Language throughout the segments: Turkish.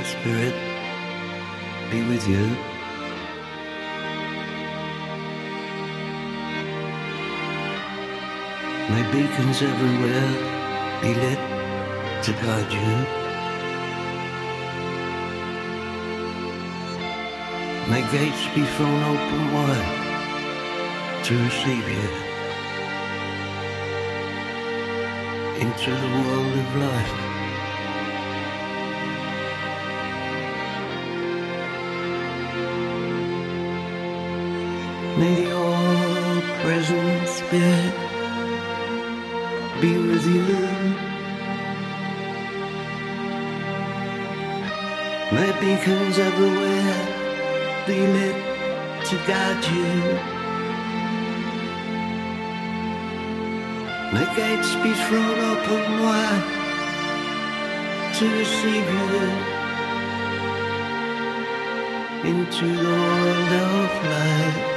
Present spirit be with you. May beacons everywhere be lit to guide you. May gates be thrown open wide to receive you into the world of life. Spirit be with you. May beacons everywhere be lit to guide you. May gates be thrown open wide to receive you into the world of light.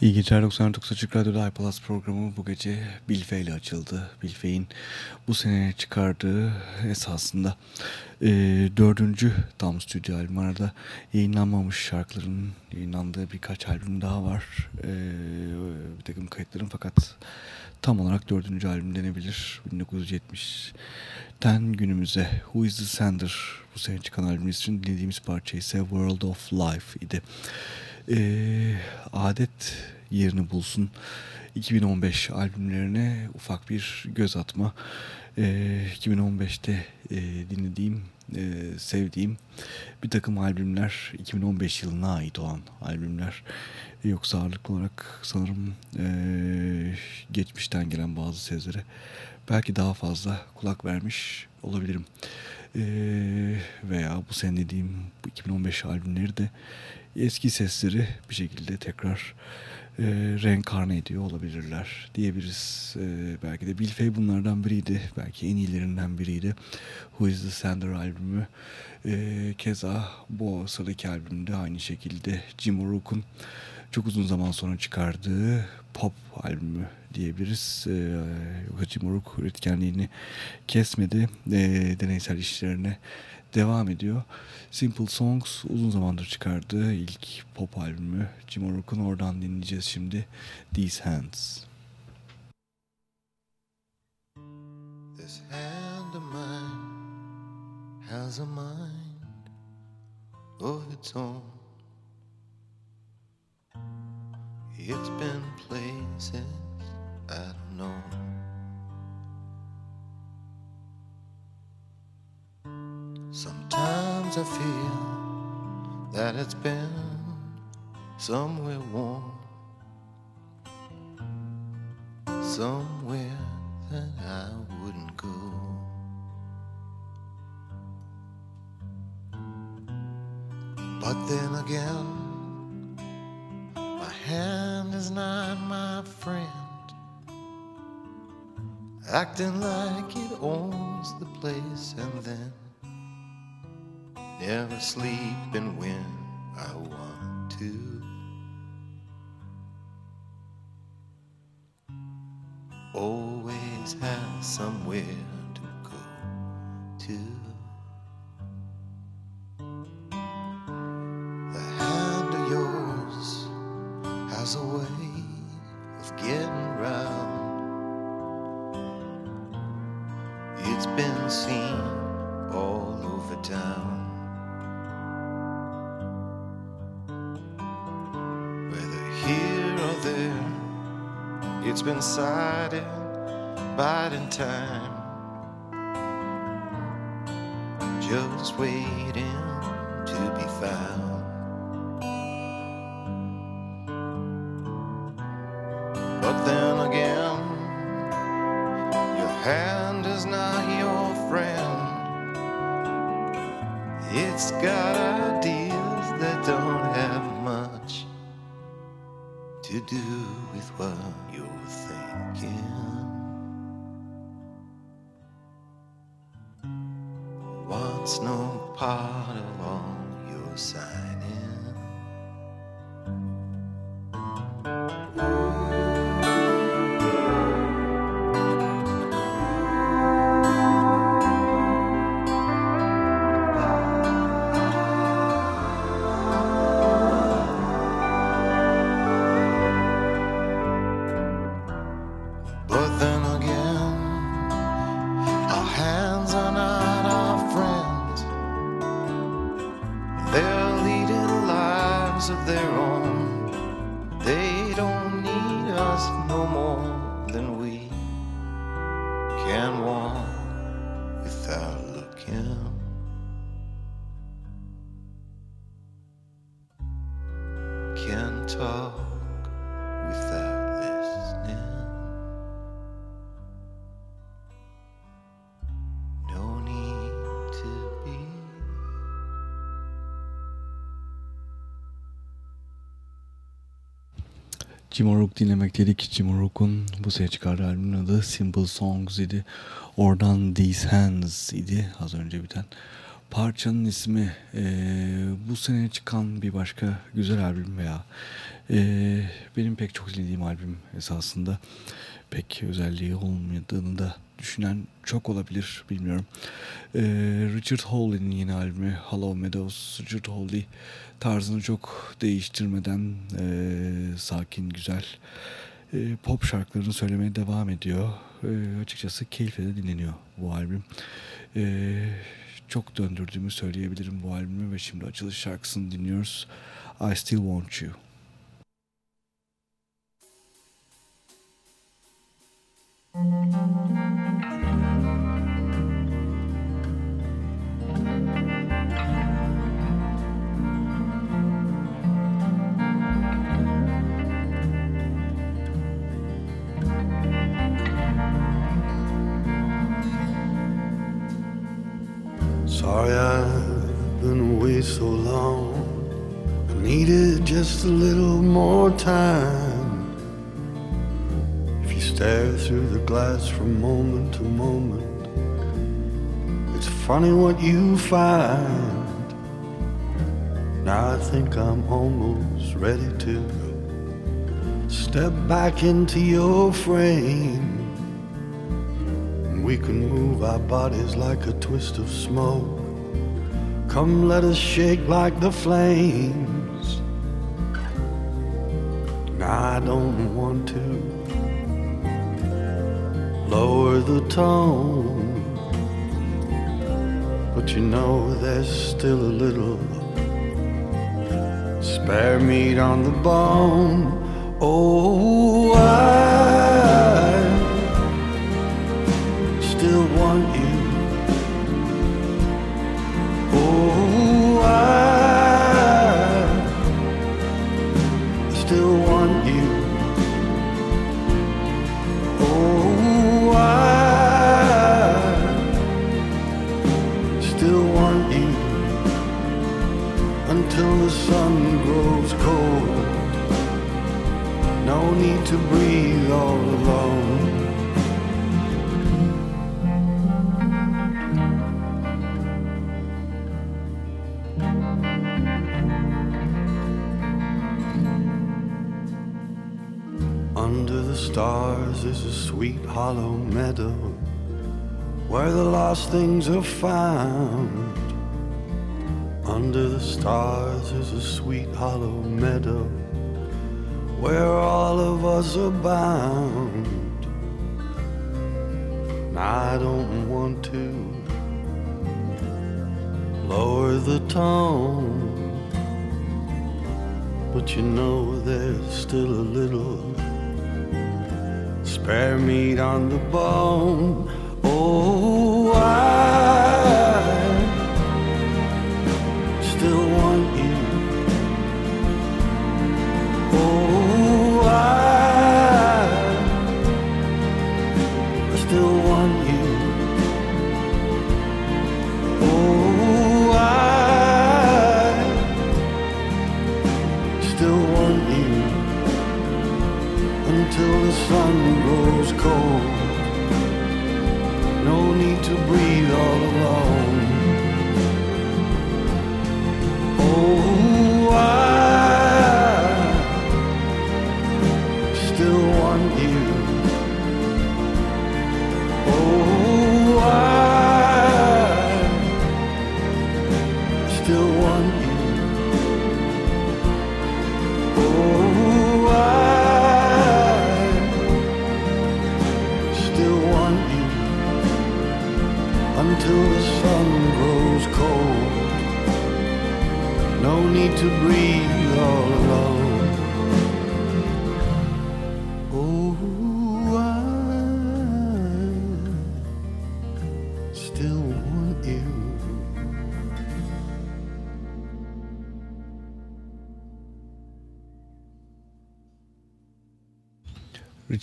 İyi geceler 99 Açık Radyo'da iPlus programı bu gece Bilfe ile açıldı. Bilfe'in bu sene çıkardığı esasında e, dördüncü tam stüdyo albüm arada yayınlanmamış şarkıların yayınlandığı birkaç albüm daha var. E, bir takım kayıtların fakat tam olarak dördüncü albüm denebilir. 1970'ten günümüze Who is the Sender bu sene çıkan albüm için dinlediğimiz parça ise World of Life idi e, adet yerini bulsun. 2015 albümlerine ufak bir göz atma. E, 2015'te e, dinlediğim e, sevdiğim bir takım albümler 2015 yılına ait olan albümler. Yoksa ağırlıklı olarak sanırım e, geçmişten gelen bazı sözlere belki daha fazla kulak vermiş olabilirim. E, veya bu sene dediğim bu 2015 albümleri de eski sesleri bir şekilde tekrar e, reenkarne ediyor olabilirler diyebiliriz. E, belki de Bill Fay bunlardan biriydi. Belki en iyilerinden biriydi. Who is the Sender albümü. E, keza bu sıradaki albümde aynı şekilde Jim O'Rourke'un çok uzun zaman sonra çıkardığı pop albümü diyebiliriz. E, yoksa Jim O'Rourke üretkenliğini kesmedi. E, deneysel işlerine devam ediyor. Simple Songs uzun zamandır çıkardığı ilk pop albümü. Jim O'Rourke'un oradan dinleyeceğiz şimdi. These Hands. This hand of mine has a mind of its own. It's been places I don't know. Sometimes I feel that it's been somewhere warm, somewhere that I wouldn't go. But then again, my hand is not my friend, acting like it owns the place and then never sleeping when I want to. Always have somewhere to go to. way. Jim O'Rourke dinlemek dedik. Jim O'Rourke'un bu sene çıkardığı albümün adı Simple Songs idi. Oradan These Hands idi az önce biten Parçanın ismi e, bu sene çıkan bir başka güzel albüm veya e, benim pek çok dinlediğim albüm esasında pek özelliği olmadığını da düşünen çok olabilir bilmiyorum. E, Richard Hawley'nin yeni albümü Hollow Meadows. Richard Hawley tarzını çok değiştirmeden e, sakin güzel e, pop şarkılarını söylemeye devam ediyor. E, açıkçası keyifle de dinleniyor bu albüm. E, çok döndürdüğümü söyleyebilirim bu albümü ve şimdi açılış şarkısını dinliyoruz. I Still Want You. Sorry I've been away so long. I needed just a little more time. Stare through the glass from moment to moment, it's funny what you find. Now I think I'm almost ready to step back into your frame. And we can move our bodies like a twist of smoke. Come, let us shake like the flames. Now I don't want to lower the tone, but you know there's still a little spare meat on the bone. Oh, I stars is a sweet hollow meadow where the lost things are found. Under the stars is a sweet hollow meadow where all of us are bound. Now I don't want to lower the tone, but you know there's still a little spare meat on the bone. Oh, I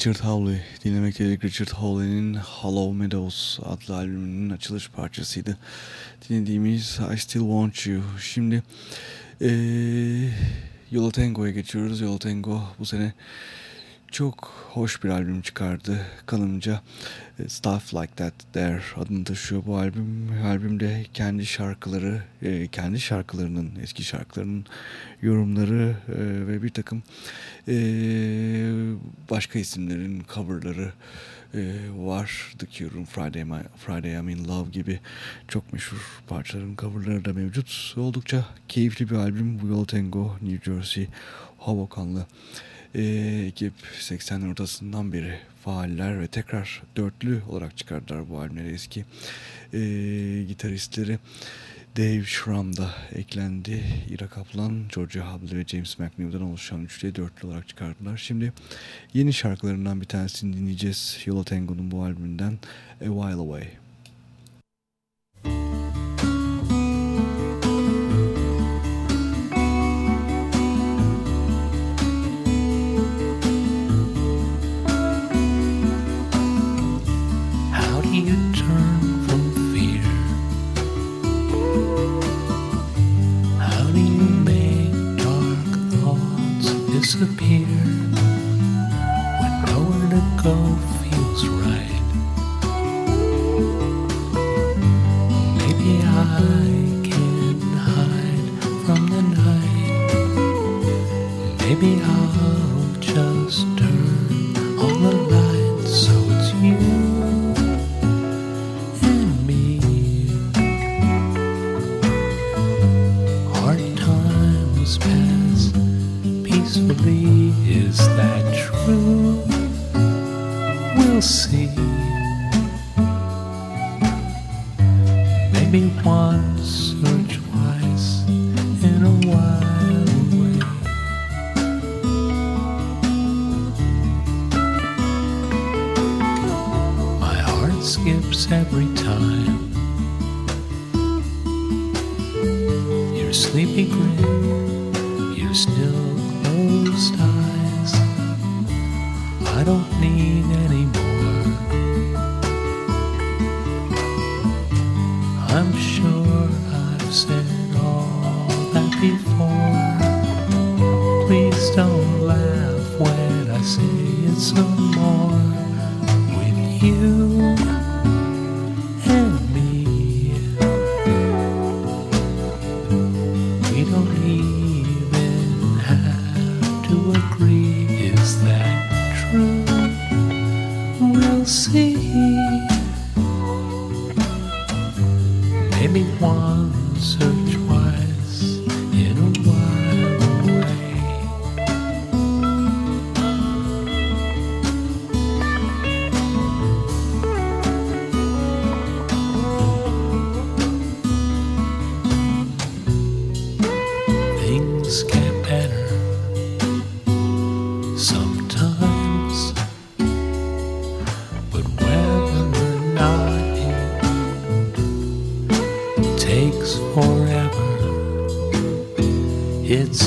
Richard Hawley dinlemek dedik. Richard Hawley'nin Hollow Meadows adlı albümünün açılış parçasıydı. Dinlediğimiz I Still Want You. Şimdi ee, Yola Tango'ya geçiyoruz. Yola Tango bu sene çok hoş bir albüm çıkardı. Kanımca e, Stuff Like That There adını taşıyor bu albüm. Albümde kendi şarkıları, e, kendi şarkılarının, eski şarkılarının yorumları e, ve bir takım başka isimlerin coverları var. The Cure'un Friday, I'm In Love gibi çok meşhur parçaların coverları da mevcut. Oldukça keyifli bir albüm. Bu Yol Tango, New Jersey, Hoboken'lı e, ekip 80'ler ortasından beri faaller ve tekrar dörtlü olarak çıkardılar bu albümleri eski e, gitaristleri. Dave Schramm da eklendi. Ira Kaplan, George Hubble ve James McNew'dan oluşan üçlüye dörtlü olarak çıkardılar. Şimdi yeni şarkılarından bir tanesini dinleyeceğiz. Yola Tango'nun bu albümünden A While Away. Disappear when nowhere to go feels right. Maybe I can hide from the night. Maybe I'll he grinned.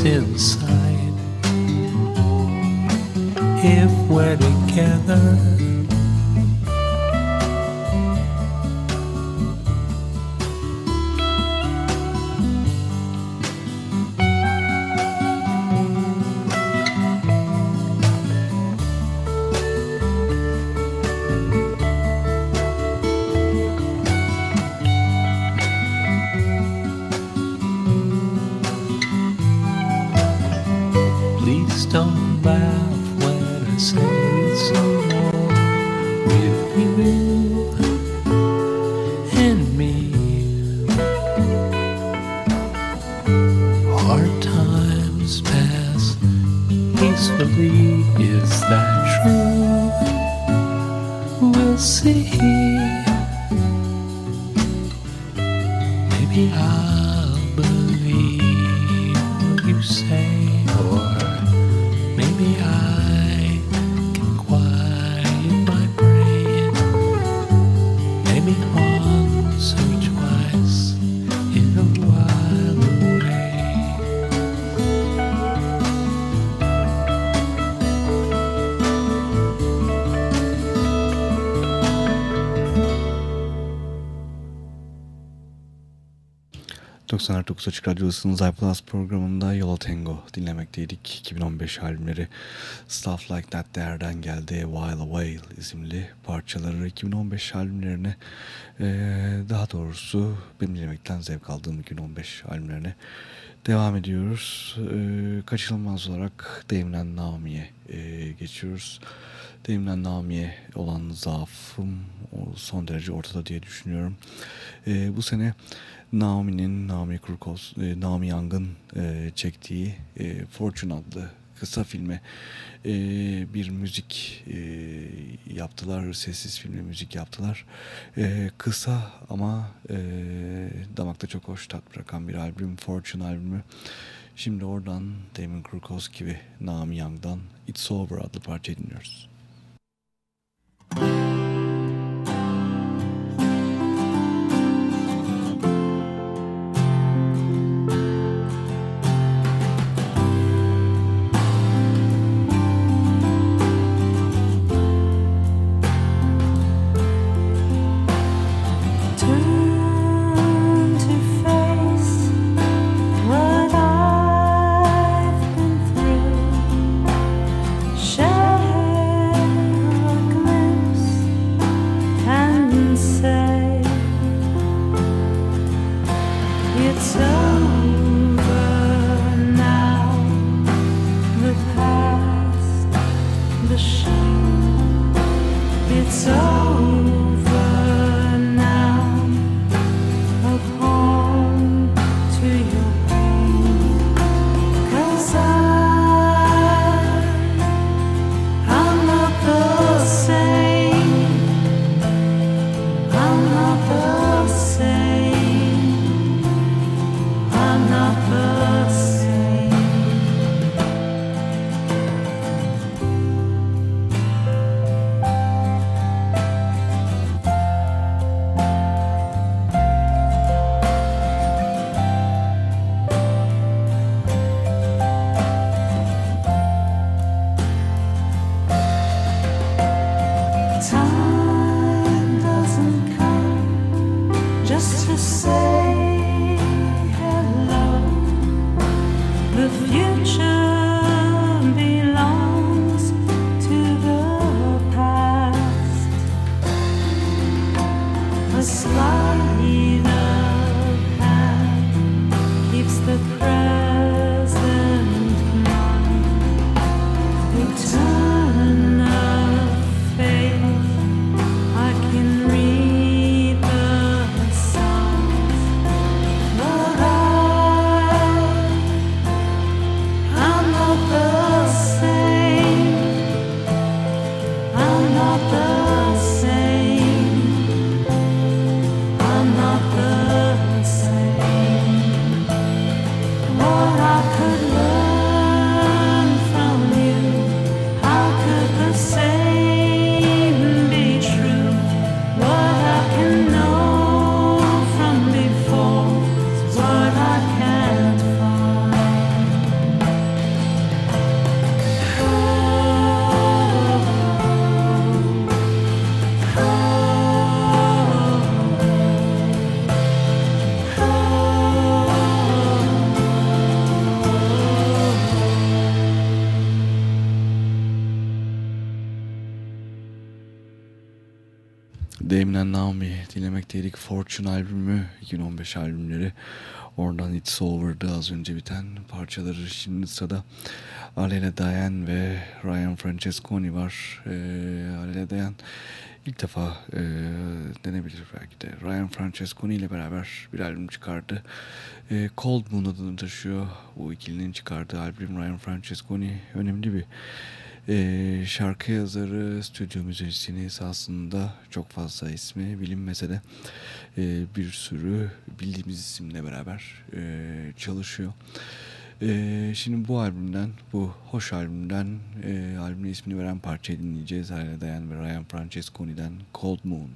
İt's 99 Açık Radyosu'nun iPlus programında Yola Tango dinlemekteydik. 2015 albümleri Stuff Like That There'den geldi. While a Whale isimli parçaları 2015 albümlerine daha doğrusu benim dinlemekten zevk aldığım 2015 albümlerine devam ediyoruz. Kaçınılmaz olarak Damien Naomi'ye geçiyoruz. Damien Naomi'ye olan zaafım son derece ortada diye düşünüyorum. Bu sene Naomi'nin, Naomi Kurkos, e, Naomi Young'ın e, çektiği e, Fortune adlı kısa filme e, bir müzik e, yaptılar. Sessiz filmle müzik yaptılar. E, kısa ama e, damakta çok hoş tat bırakan bir albüm. Fortune albümü. Şimdi oradan Damon Krukowski ve Naomi Young'dan It's Over adlı parça dinliyoruz. keeps the crowd. Dinlemekteydik. Fortune albümü, 2015 albümleri. Oradan It's Over'dı az önce biten parçaları. Şimdi sırada Alele Dayan ve Ryan Francesconi var. Ee, Alele Dayan ilk defa e, denebilir belki de. Ryan Francesconi ile beraber bir albüm çıkardı. E, Cold Moon adını taşıyor. Bu ikilinin çıkardığı albüm Ryan Francesconi önemli bir e, şarkı yazarı, stüdyo müzisyeni esasında çok fazla ismi bilinmese de e, bir sürü bildiğimiz isimle beraber e, çalışıyor. E, şimdi bu albümden, bu hoş albümden e, albümün ismini veren parçayı dinleyeceğiz. Hala Dayan ve Ryan Francesconi'den Cold Moon.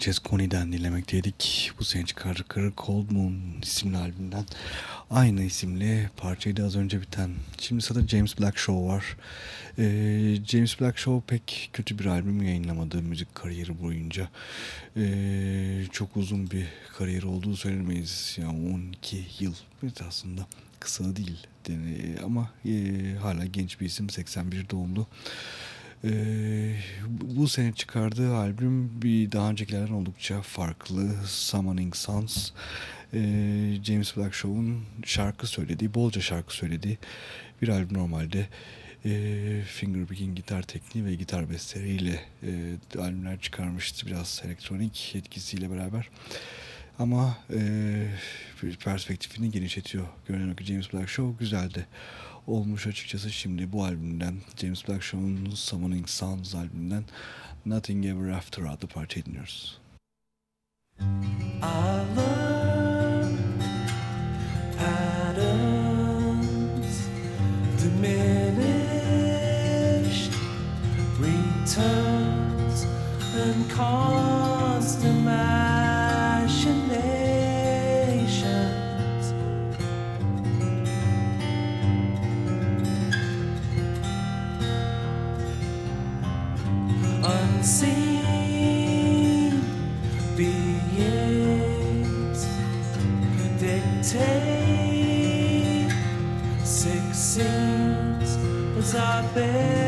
Francesconi'den dinlemekteydik. Bu sene çıkardıkları Cold Moon isimli albümden aynı isimli parçaydı az önce biten. Şimdi sırada James Black Show var. Ee, James Black Show pek kötü bir albüm yayınlamadı müzik kariyeri boyunca. Ee, çok uzun bir kariyer olduğu söylemeyiz. Yani 12 yıl evet aslında kısa değil ee, ama e, hala genç bir isim 81 doğumlu. E, bu sene çıkardığı albüm bir daha öncekilerden oldukça farklı. Summoning Sons, e, ee, James Black Show'un şarkı söylediği, bolca şarkı söylediği bir albüm normalde ee, e, fingerpicking gitar tekniği ve gitar besteleriyle e, albümler çıkarmıştı biraz elektronik etkisiyle beraber. Ama e, perspektifini genişletiyor. Görünen ki James Black Show güzeldi. Olmuş açıkçası şimdi bu albümden James Black Show'un Summoning Sounds albümünden Nothing Ever After adlı parça dinliyoruz. Diminished returns, and constant machinations. bed.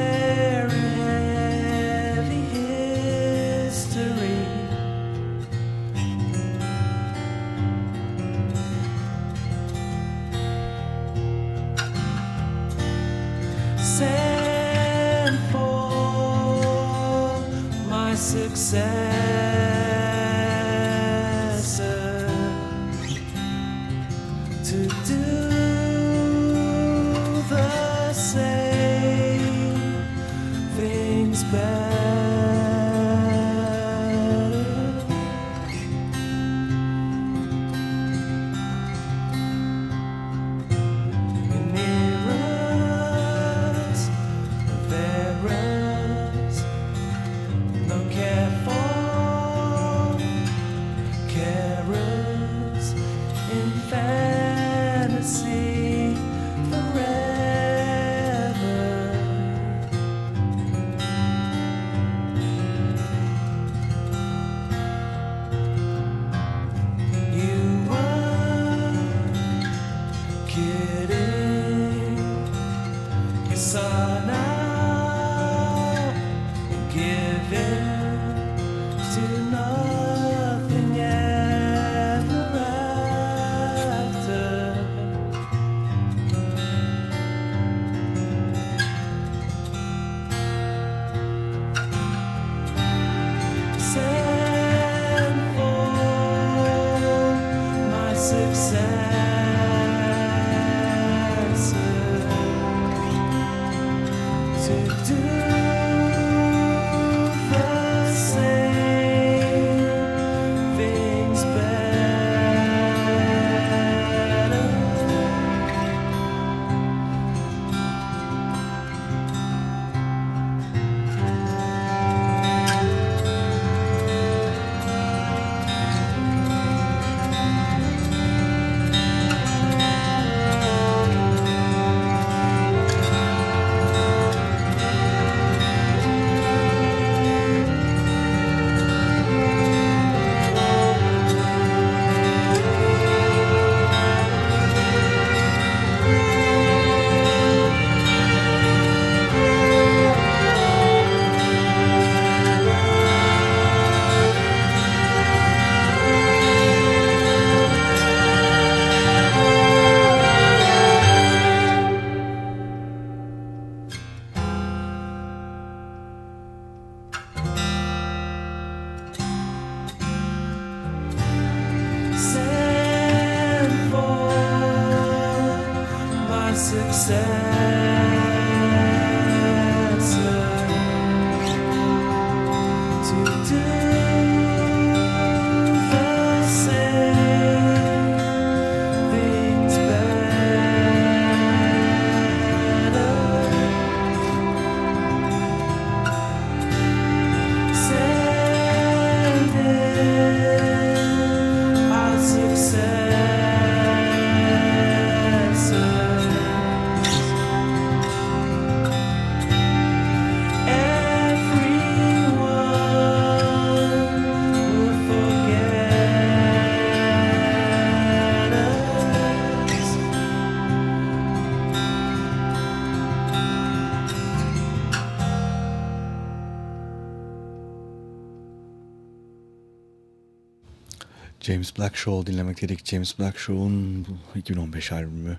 James Black Show dinlemek dedik. James Black Show'un bu 2015 albümü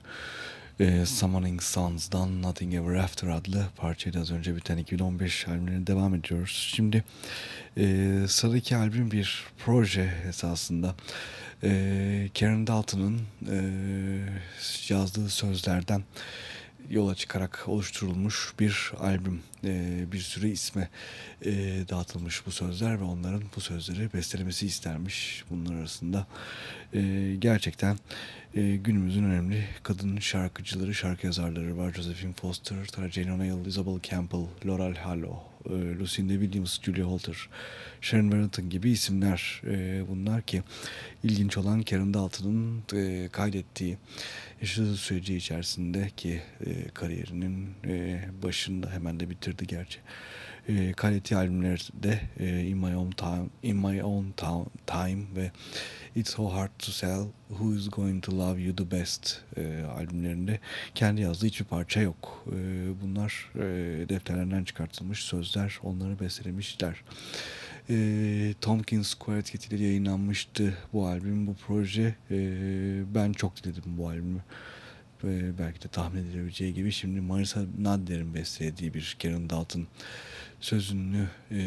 e, Summoning Suns'dan Nothing Ever After adlı parçaydı az önce biten 2015 albümlerine devam ediyoruz. Şimdi e, sıradaki albüm bir proje esasında. E, Karen Dalton'ın e, yazdığı sözlerden yola çıkarak oluşturulmuş bir albüm. E, bir sürü isme e, dağıtılmış bu sözler ve onların bu sözleri bestelemesi istermiş bunlar arasında. E, gerçekten e, günümüzün önemli kadın şarkıcıları, şarkı yazarları var. Josephine Foster, Tara Jane O'Neill, Isabel Campbell, Laurel Hallow, e, Lucinda Williams, Julia Holter, Sharon Warrington gibi isimler e, bunlar ki ilginç olan Karen Dalton'ın e, kaydettiği yaşadığı süreci içerisinde ki e, kariyerinin e, başında hemen de bitirdi gerçi. E, kaydettiği albümlerde e, In My Own Time, In My Own Time ve It's So Hard to Sell, Who Is Going to Love You The Best e, albümlerinde kendi yazdığı hiçbir parça yok. E, bunlar e, defterlerinden çıkartılmış sözler, onları bestelemişler. E, Tompkins Square etiketiyle yayınlanmıştı bu albüm, bu proje. E, ben çok dinledim bu albümü. E, belki de tahmin edilebileceği gibi şimdi Marisa Nadler'in bestelediği bir Karen Dalton sözünü e,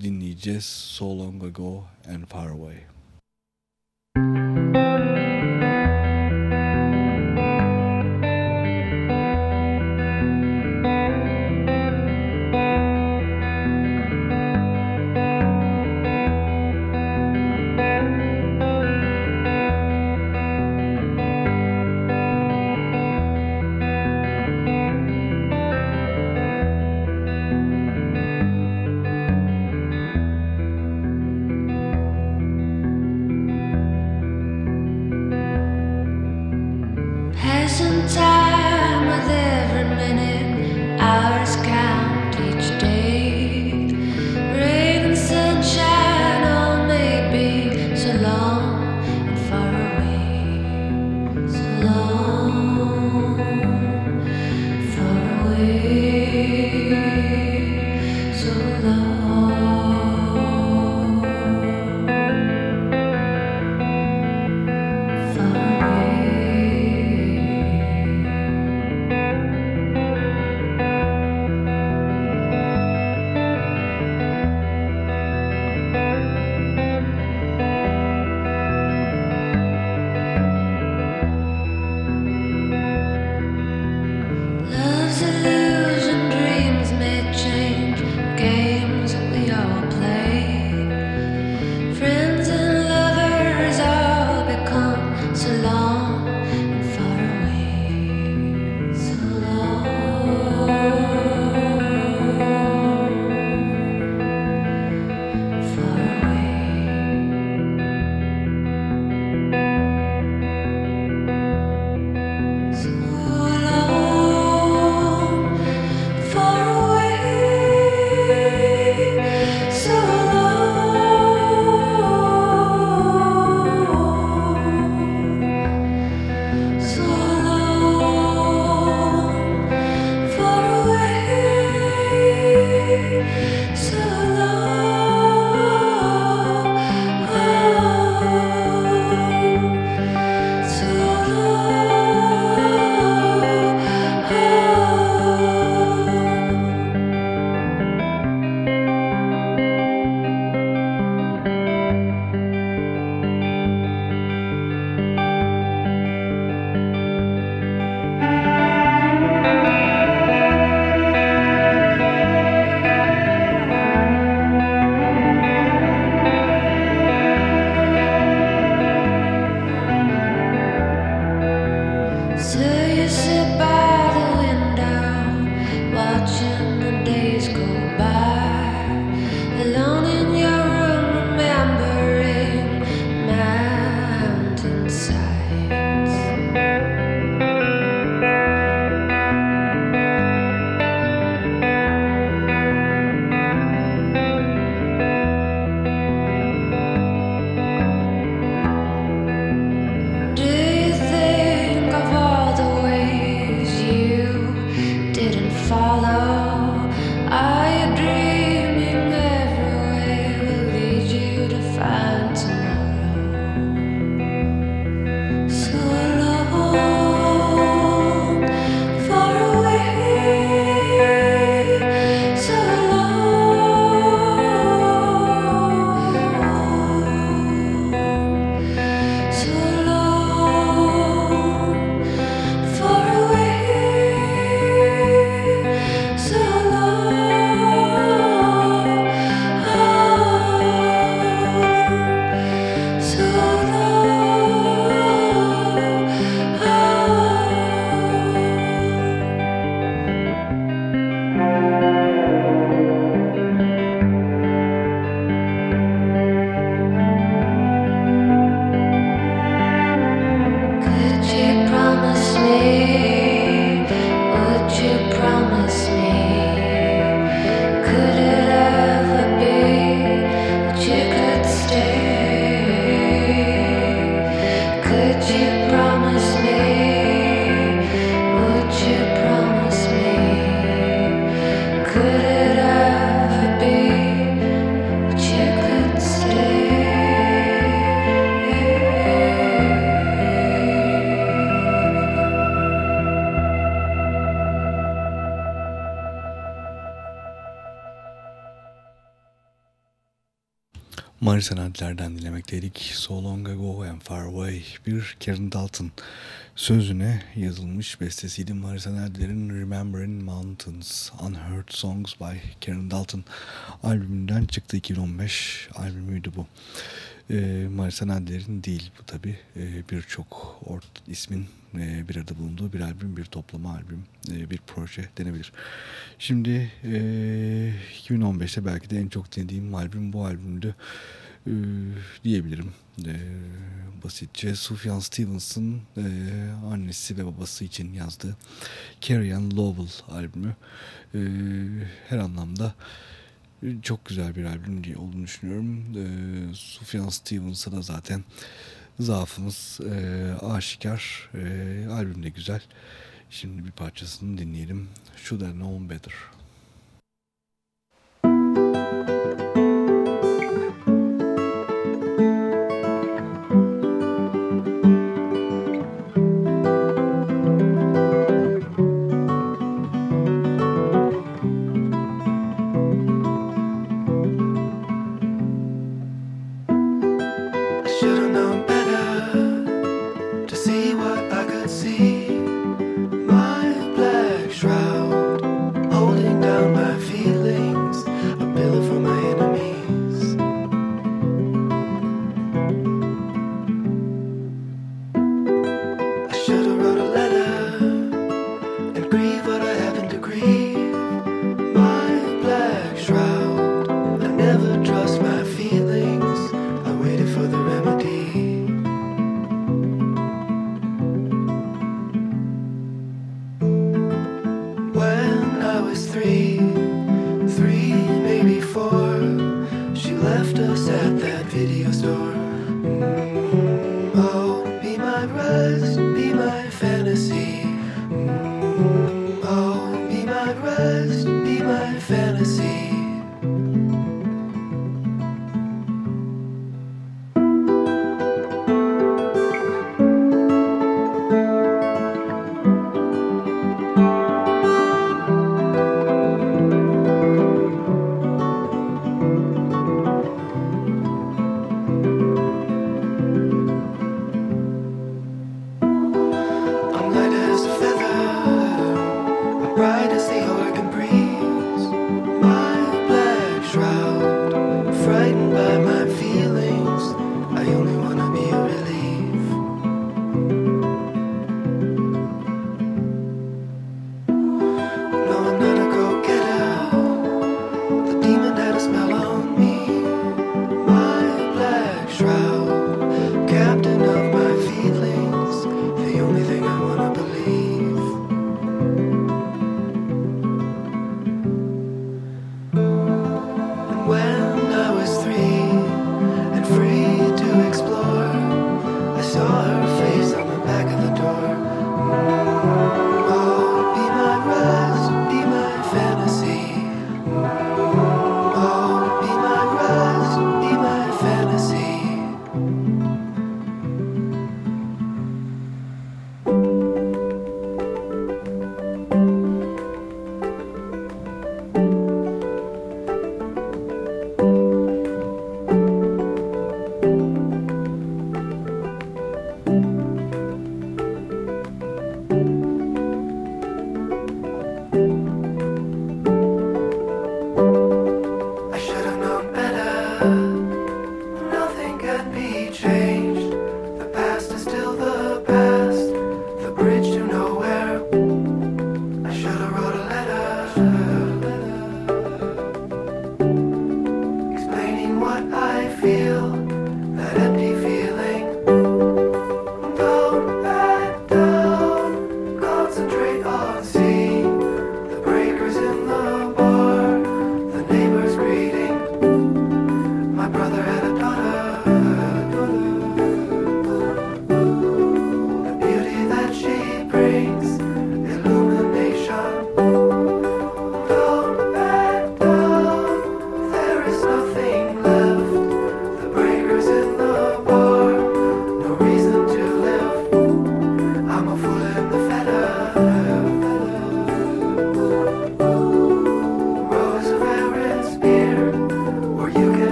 dinleyeceğiz. So Long Ago and Far Away. fall Marisa Nadler'den dinlemekteydik. So Long Ago and Far Away bir Karen Dalton sözüne yazılmış bestesiydi. Marisa Nadler'in Remembering Mountains Unheard Songs by Karen Dalton albümünden çıktı 2015 albümüydü bu. E, Marisa Nadler'in değil bu tabi e, birçok ort ismin e, bir arada bulunduğu bir albüm, bir toplama albüm, e, bir proje denebilir. Şimdi e, 2015'te belki de en çok dinlediğim albüm bu albümdü e, diyebilirim. E, basitçe Sufjan Stevens'ın e, annesi ve babası için yazdığı Carrie Ann Lowell albümü e, her anlamda çok güzel bir albüm diye olduğunu düşünüyorum. E, Sufjan Stevens'a da zaten zaafımız e, aşikar. E, albüm de güzel. Şimdi bir parçasını dinleyelim. Should Have Known Better. I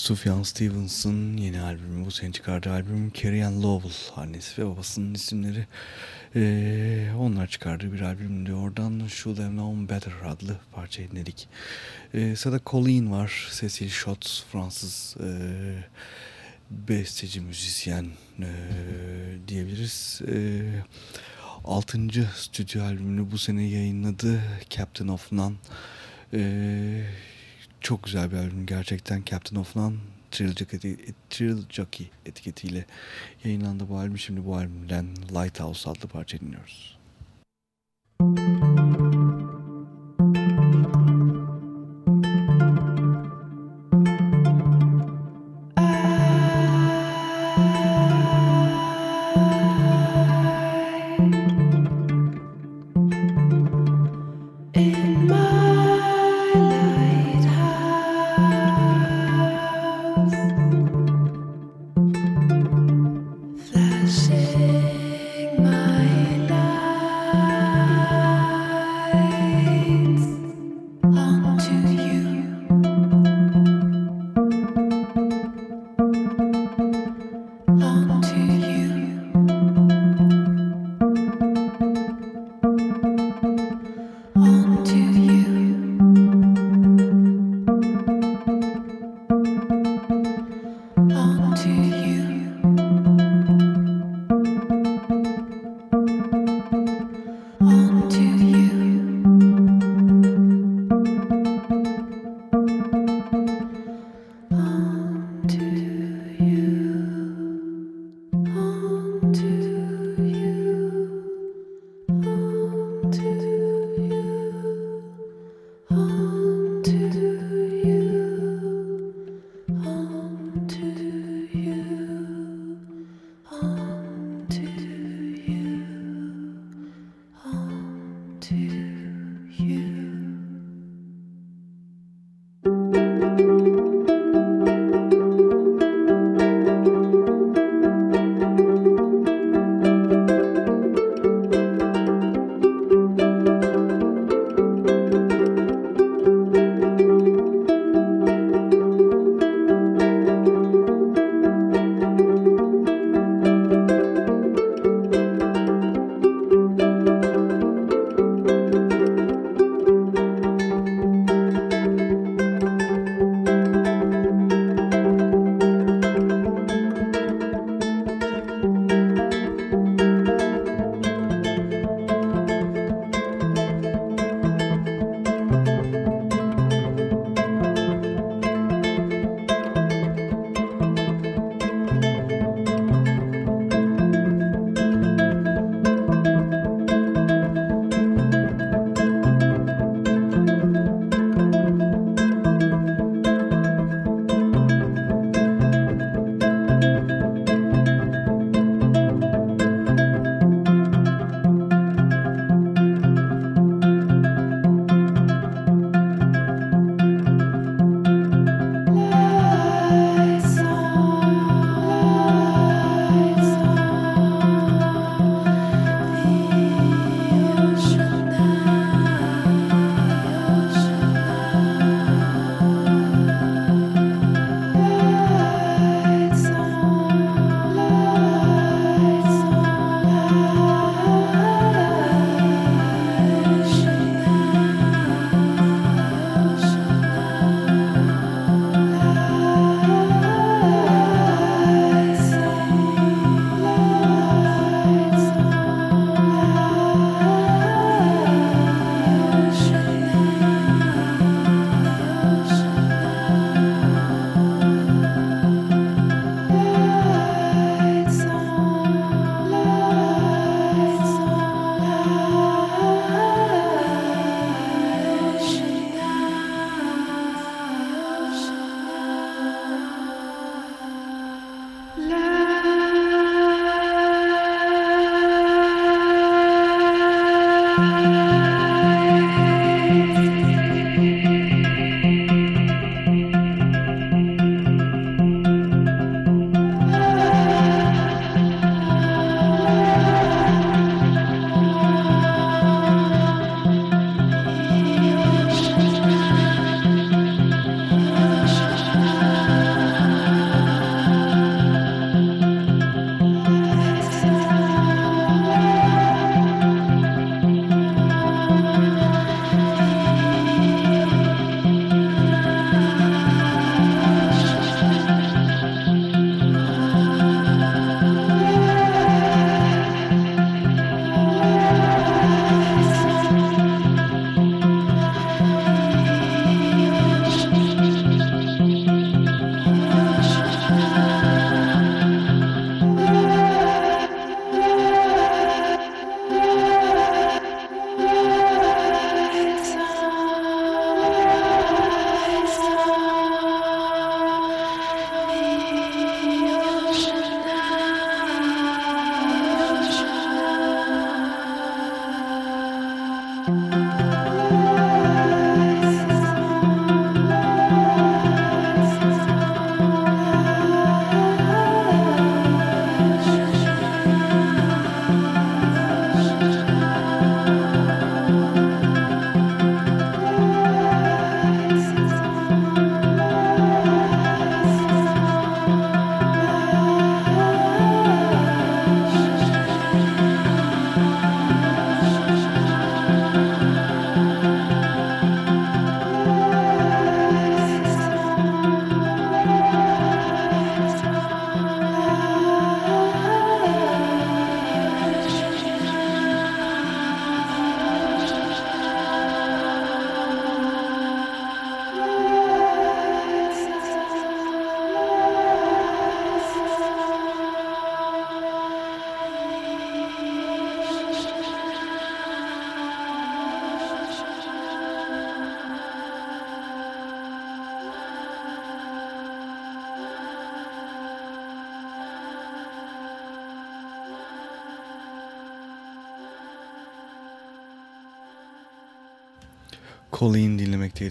Sufjan Stevens'ın yeni albümü, bu sene çıkardığı albüm Carrie Ann Lowell. Annesi ve babasının isimleri. Ee, onlar çıkardığı bir albümdü. Oradan Should Have Known Better adlı parçayı dinledik. Ee, sırada Colleen var. Cecil Schott, Fransız e, besteci, müzisyen e, diyebiliriz. E, 6. stüdyo albümünü bu sene yayınladı. Captain of None. E, çok güzel bir albüm gerçekten. Captain of None Trill Jockey, etiketiyle yayınlandı bu albüm. Şimdi bu albümden Lighthouse adlı parça dinliyoruz. In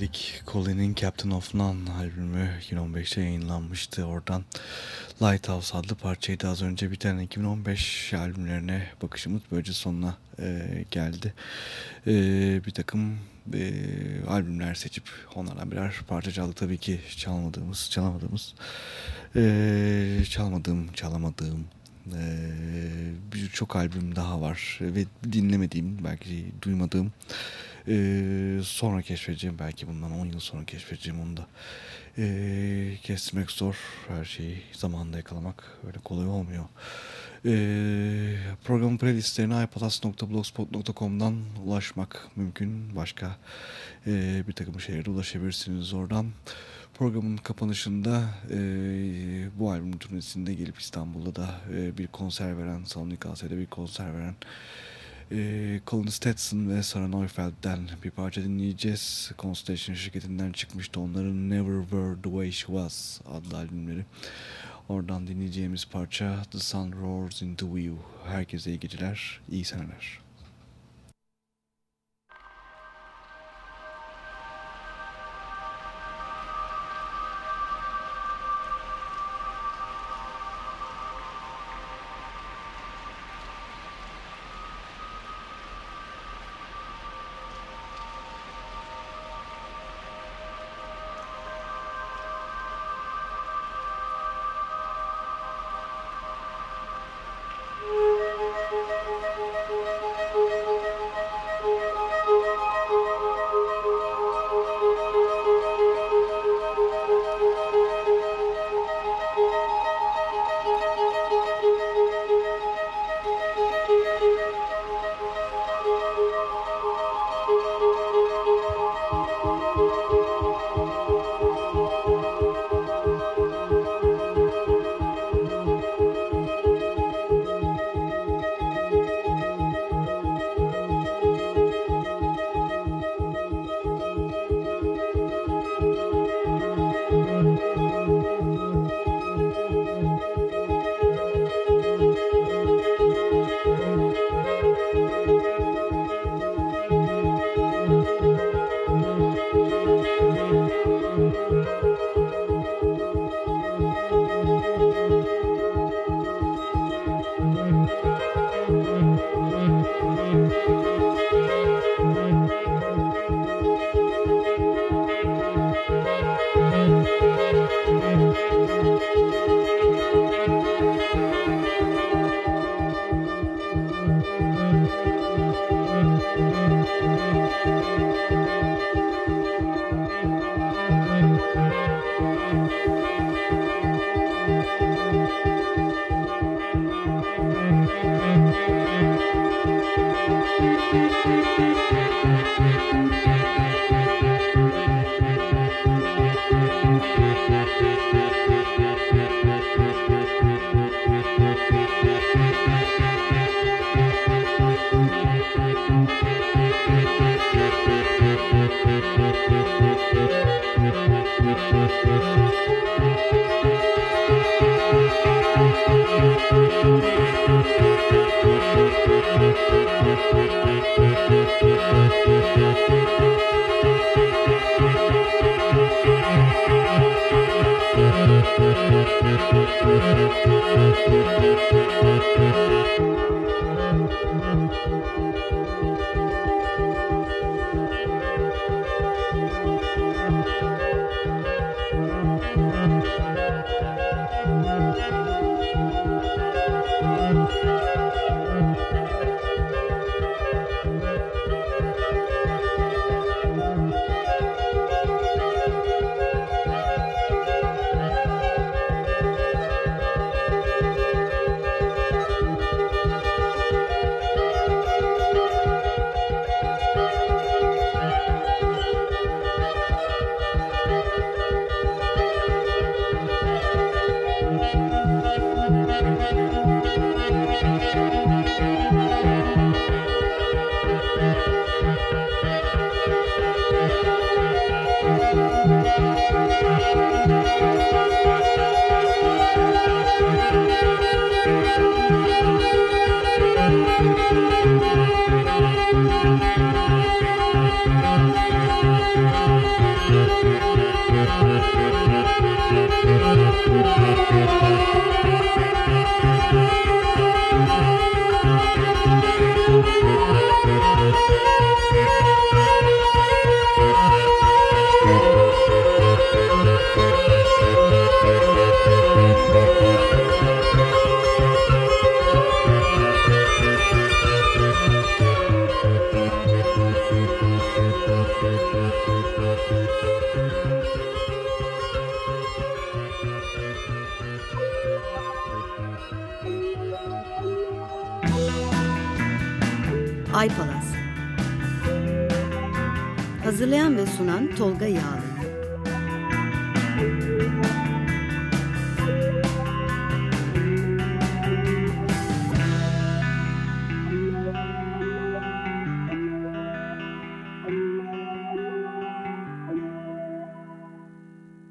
dinlemekteydik. Colleen'in Captain of None albümü 2015'te yayınlanmıştı. Oradan Lighthouse adlı parçaydı az önce biten 2015 albümlerine bakışımız böylece sonuna e, geldi. E, bir takım e, albümler seçip onlardan birer parça çaldık. Tabii ki çalmadığımız, çalamadığımız, e, çalmadığım, çalamadığım ee, birçok albüm daha var ve dinlemediğim belki duymadığım ee, sonra keşfedeceğim belki bundan 10 yıl sonra keşfedeceğim onu da. Ee, kesmek zor her şeyi zamanında yakalamak öyle kolay olmuyor. Ee, programın playlistlerine ipalas.blogspot.com'dan ulaşmak mümkün. Başka e, bir takım şeylere ulaşabilirsiniz oradan. Programın kapanışında e, bu albüm turnesinde gelip İstanbul'da da e, bir konser veren, Salonik AS'de bir konser veren e, Colin Stetson ve Sarah Neufeld'den bir parça dinleyeceğiz. Constellation şirketinden çıkmıştı onların Never Were The Way She Was adlı albümleri. Oradan dinleyeceğimiz parça The Sun Roars Into View. Herkese iyi geceler, iyi seneler.